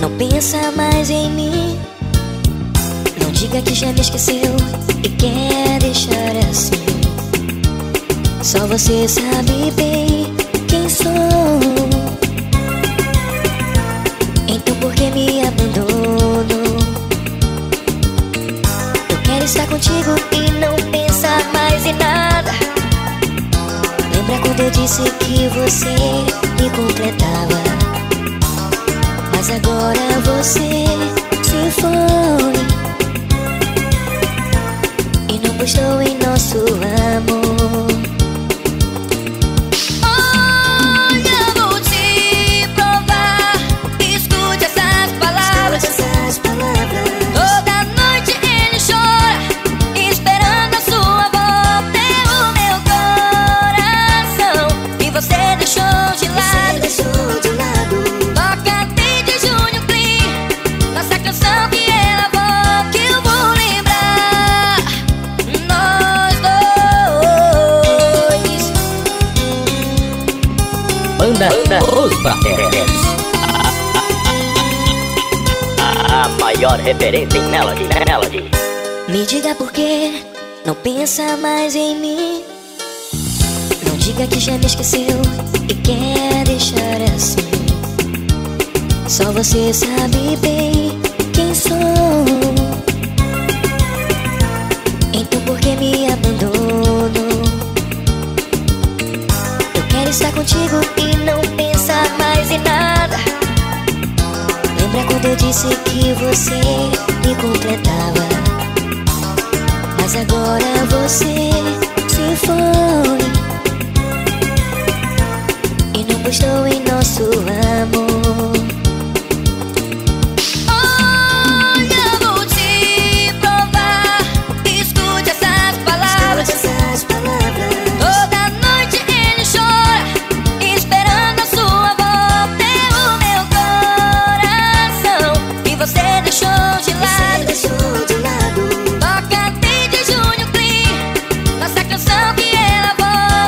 não pensa mais em mim. Não diga que já me esqueceu e quer deixar assim. Só você sabe bem quem sou. Então por que me abandonou? Eu quero estar contigo e não pensar mais em nada. Lembra quando eu disse que você me completava? Mas agora você se foi. E não gostou em Banda, Os Prateres. A, a maior referência em Melody, Melody. Me diga por que não pensa mais em mim. Não diga que já me esqueceu e quer deixar assim. Só você sabe bem quem sou. Quero estar contigo e não pensar mais em nada. Lembra quando eu disse que você me completava? Mas agora